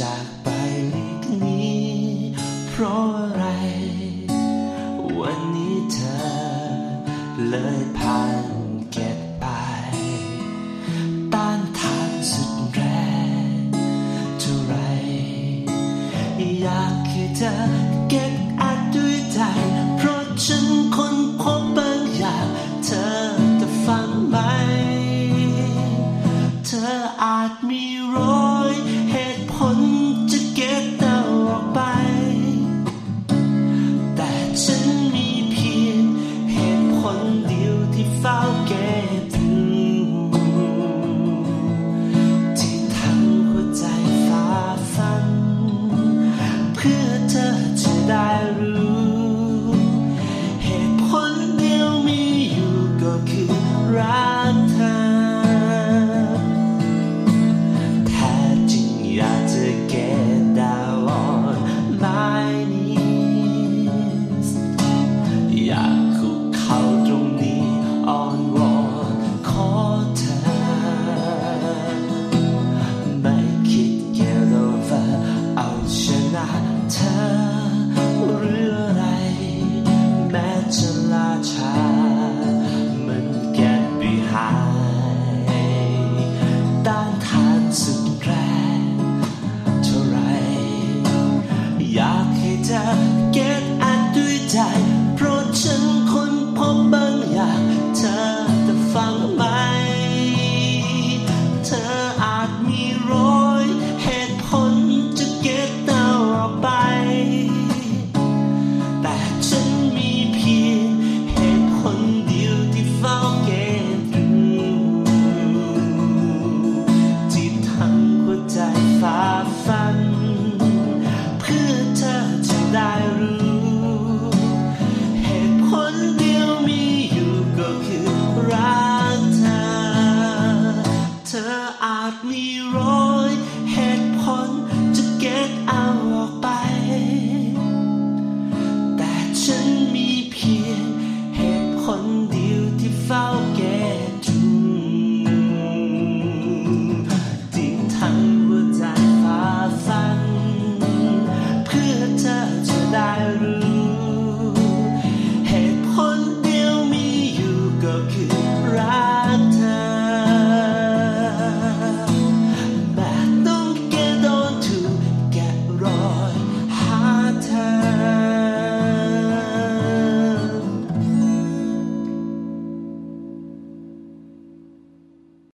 จากไปไม่นี้เพราะอะไร วันนี้เธอ เลยผ่านเก็บไป ต้านทานสุดแรงเท่าไร อยากให้เธอเก็บอัดด้วยใจ เพราะฉันคนพบบางอย่างเธอจะฟังไหม เธออาจมี got me wrong.